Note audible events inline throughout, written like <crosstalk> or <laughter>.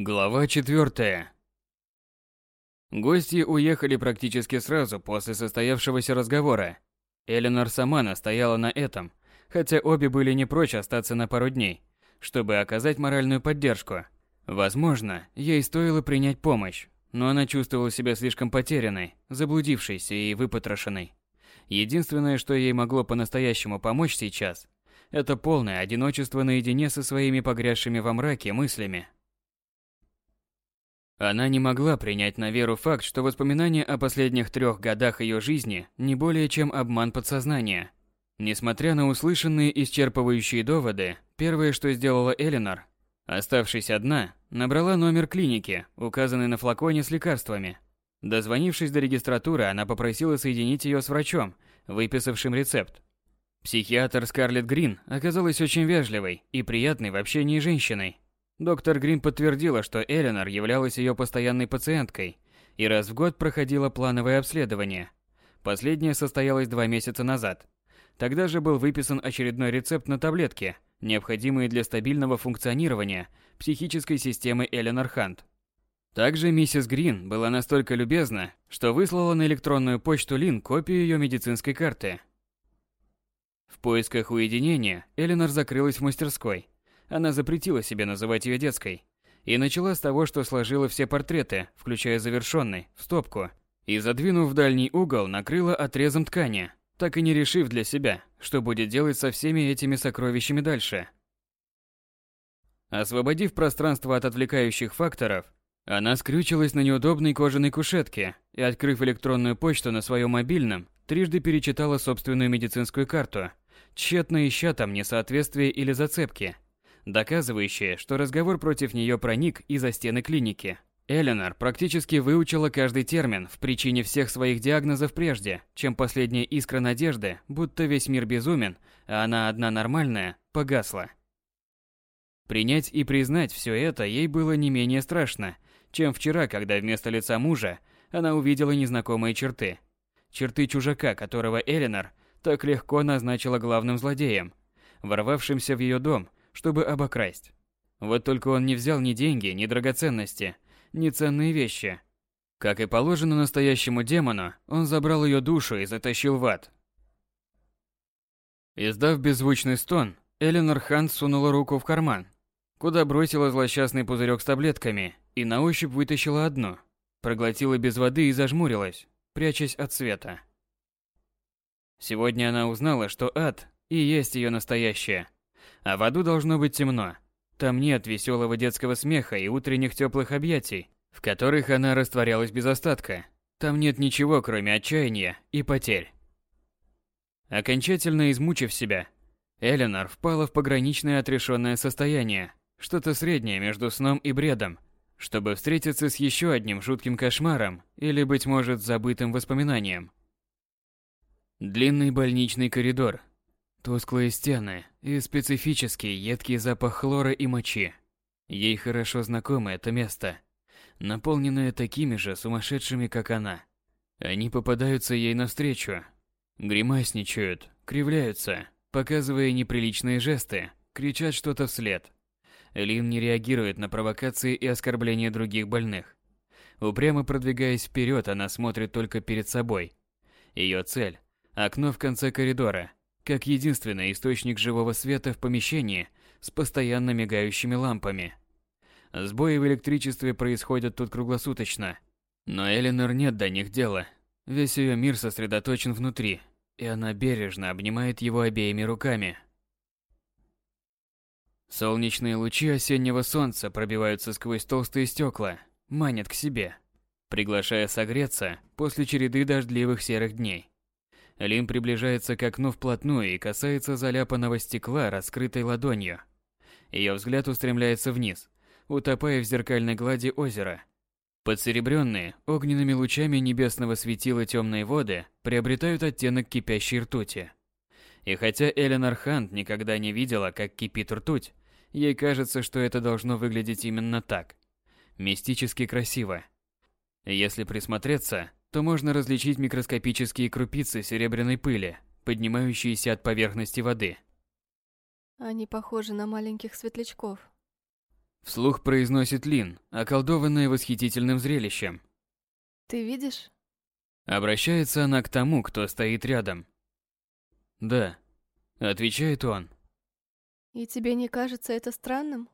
Глава четвертая. Гости уехали практически сразу после состоявшегося разговора. Эленор сама настояла на этом, хотя обе были не прочь остаться на пару дней, чтобы оказать моральную поддержку. Возможно, ей стоило принять помощь, но она чувствовала себя слишком потерянной, заблудившейся и выпотрошенной. Единственное, что ей могло по-настоящему помочь сейчас, это полное одиночество наедине со своими погрязшими во мраке мыслями. Она не могла принять на веру факт, что воспоминания о последних трех годах ее жизни не более чем обман подсознания. Несмотря на услышанные исчерпывающие доводы, первое, что сделала Эленор, оставшись одна, набрала номер клиники, указанный на флаконе с лекарствами. Дозвонившись до регистратуры, она попросила соединить ее с врачом, выписавшим рецепт. Психиатр Скарлетт Грин оказалась очень вежливой и приятной в общении женщиной. Доктор Грин подтвердила, что Эленор являлась ее постоянной пациенткой и раз в год проходила плановое обследование. Последнее состоялось два месяца назад. Тогда же был выписан очередной рецепт на таблетки, необходимые для стабильного функционирования психической системы Эленор Хант. Также миссис Грин была настолько любезна, что выслала на электронную почту Лин копию ее медицинской карты. В поисках уединения Эленор закрылась в мастерской – она запретила себе называть ее детской. И начала с того, что сложила все портреты, включая завершенный, в стопку. И, задвинув в дальний угол, накрыла отрезом ткани, так и не решив для себя, что будет делать со всеми этими сокровищами дальше. Освободив пространство от отвлекающих факторов, она скрючилась на неудобной кожаной кушетке и, открыв электронную почту на своем мобильном, трижды перечитала собственную медицинскую карту, тщетно ища там несоответствия или зацепки – доказывающее, что разговор против нее проник и за стены клиники. Эленор практически выучила каждый термин в причине всех своих диагнозов прежде, чем последняя искра надежды, будто весь мир безумен, а она одна нормальная, погасла. Принять и признать все это ей было не менее страшно, чем вчера, когда вместо лица мужа она увидела незнакомые черты. Черты чужака, которого Эленор так легко назначила главным злодеем, ворвавшимся в ее дом чтобы обокрасть. Вот только он не взял ни деньги, ни драгоценности, ни ценные вещи. Как и положено настоящему демону, он забрал ее душу и затащил в ад. Издав беззвучный стон, Эленор Хант сунула руку в карман, куда бросила злосчастный пузырек с таблетками и на ощупь вытащила одну. Проглотила без воды и зажмурилась, прячась от света. Сегодня она узнала, что ад и есть ее настоящее – а в аду должно быть темно. Там нет веселого детского смеха и утренних теплых объятий, в которых она растворялась без остатка. Там нет ничего, кроме отчаяния и потерь. Окончательно измучив себя, Эленор впала в пограничное отрешенное состояние, что-то среднее между сном и бредом, чтобы встретиться с еще одним жутким кошмаром или, быть может, забытым воспоминанием. Длинный больничный коридор, Тусклые стены и специфический едкий запах хлора и мочи. Ей хорошо знакомо это место, наполненное такими же сумасшедшими, как она. Они попадаются ей навстречу, гримасничают, кривляются, показывая неприличные жесты, кричат что-то вслед. Лин не реагирует на провокации и оскорбления других больных. Упрямо продвигаясь вперед, она смотрит только перед собой. Ее цель – окно в конце коридора – как единственный источник живого света в помещении с постоянно мигающими лампами. Сбои в электричестве происходят тут круглосуточно, но Эленор нет до них дела. Весь ее мир сосредоточен внутри, и она бережно обнимает его обеими руками. Солнечные лучи осеннего солнца пробиваются сквозь толстые стекла, манят к себе, приглашая согреться после череды дождливых серых дней. Лин приближается к окну вплотную и касается заляпанного стекла раскрытой ладонью. Ее взгляд устремляется вниз, утопая в зеркальной глади озера. Подсеребренные огненными лучами небесного светила темные воды приобретают оттенок кипящей ртути. И хотя Эленор Хант никогда не видела, как кипит ртуть, ей кажется, что это должно выглядеть именно так. Мистически красиво. Если присмотреться, то можно различить микроскопические крупицы серебряной пыли, поднимающиеся от поверхности воды. Они похожи на маленьких светлячков. Вслух произносит Лин, околдованная восхитительным зрелищем. Ты видишь? Обращается она к тому, кто стоит рядом. Да, отвечает он. И тебе не кажется это странным?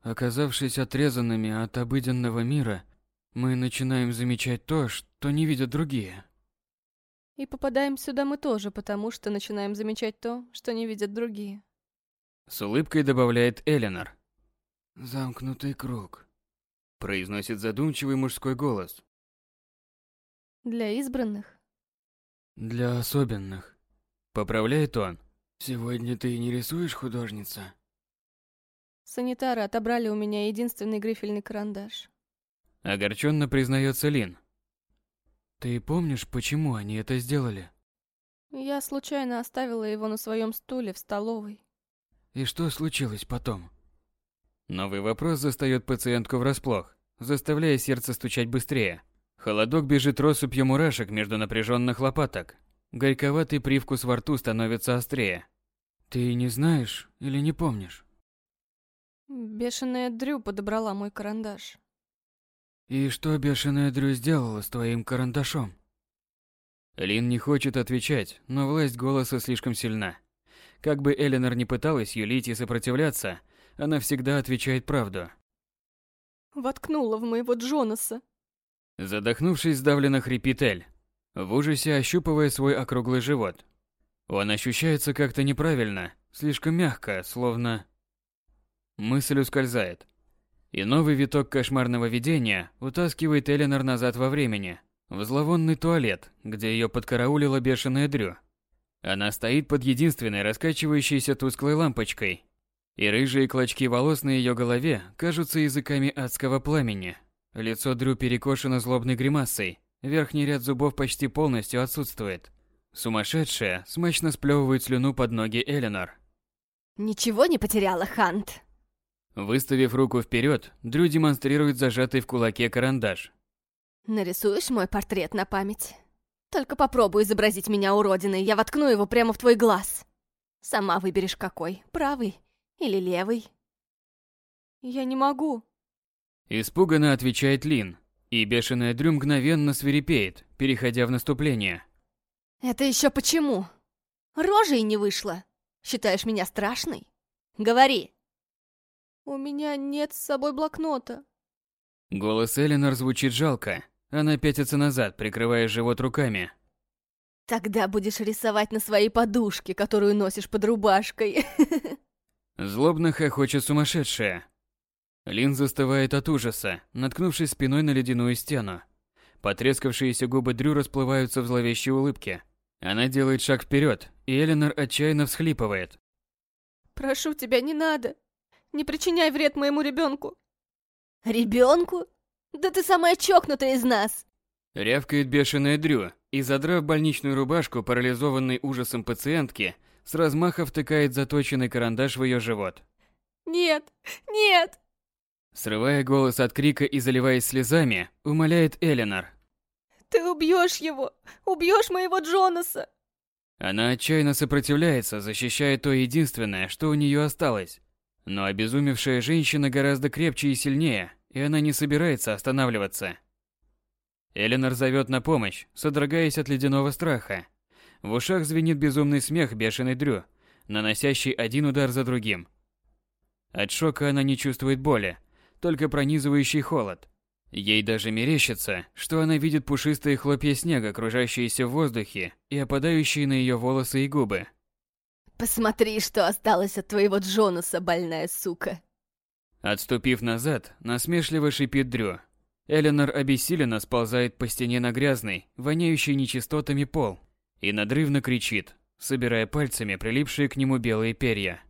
Оказавшись отрезанными от обыденного мира, мы начинаем замечать то, что не видят другие. И попадаем сюда мы тоже, потому что начинаем замечать то, что не видят другие. С улыбкой добавляет Эленор. Замкнутый круг, произносит задумчивый мужской голос. Для избранных? Для особенных. Поправляет он. Сегодня ты не рисуешь, художница? Санитары отобрали у меня единственный грифельный карандаш. Огорченно признается Лин. Ты помнишь, почему они это сделали? Я случайно оставила его на своем стуле в столовой. И что случилось потом? Новый вопрос застает пациентку врасплох, заставляя сердце стучать быстрее. Холодок бежит россыпью мурашек между напряженных лопаток. Горьковатый привкус во рту становится острее. Ты не знаешь или не помнишь? Бешеная Дрю подобрала мой карандаш. И что бешеная Дрю сделала с твоим карандашом? Лин не хочет отвечать, но власть голоса слишком сильна. Как бы Эленор не пыталась юлить и сопротивляться, она всегда отвечает правду. Воткнула в моего Джонаса. Задохнувшись, сдавленно хрипит Эль, в ужасе ощупывая свой округлый живот. Он ощущается как-то неправильно, слишком мягко, словно... Мысль ускользает. И новый виток кошмарного видения утаскивает Эленор назад во времени, в зловонный туалет, где ее подкараулила бешеная Дрю. Она стоит под единственной раскачивающейся тусклой лампочкой, и рыжие клочки волос на ее голове кажутся языками адского пламени. Лицо Дрю перекошено злобной гримасой, верхний ряд зубов почти полностью отсутствует. Сумасшедшая смачно сплевывает слюну под ноги Эленор. «Ничего не потеряла, Хант?» Выставив руку вперед, Дрю демонстрирует зажатый в кулаке карандаш. «Нарисуешь мой портрет на память? Только попробуй изобразить меня уродиной, я воткну его прямо в твой глаз. Сама выберешь какой, правый или левый». Я не могу. Испуганно отвечает Лин, и бешеная Дрю мгновенно свирепеет, переходя в наступление. «Это еще почему? Рожей не вышло. Считаешь меня страшной? Говори!» У меня нет с собой блокнота. Голос Эленор звучит жалко. Она пятится назад, прикрывая живот руками. «Тогда будешь рисовать на своей подушке, которую носишь под рубашкой». <laughs> Злобно хохочет сумасшедшая. Лин застывает от ужаса, наткнувшись спиной на ледяную стену. Потрескавшиеся губы Дрю расплываются в зловещей улыбке. Она делает шаг вперед, и Эленор отчаянно всхлипывает. Прошу тебя, не надо. Не причиняй вред моему ребенку. «Ребенку? Да ты самая чокнутая из нас!» Рявкает бешеная Дрю, и, задрав больничную рубашку парализованной ужасом пациентки, с размаха втыкает заточенный карандаш в ее живот. Нет, нет. Срывая голос от крика и заливаясь слезами, умоляет Эленор. Ты убьешь его, убьешь моего Джонаса. Она отчаянно сопротивляется, защищая то единственное, что у нее осталось. Но обезумевшая женщина гораздо крепче и сильнее, и она не собирается останавливаться. Эленор зовет на помощь, содрогаясь от ледяного страха. В ушах звенит безумный смех бешеной Дрю, наносящий один удар за другим. От шока она не чувствует боли, только пронизывающий холод. Ей даже мерещится, что она видит пушистые хлопья снега, кружащиеся в воздухе и опадающие на ее волосы и губы. «Посмотри, что осталось от твоего Джонаса, больная сука!» Отступив назад, насмешливо шипит Дрю. Эленор обессиленно сползает по стене на грязный, воняющий нечистотами пол и надрывно кричит, собирая пальцами прилипшие к нему белые перья.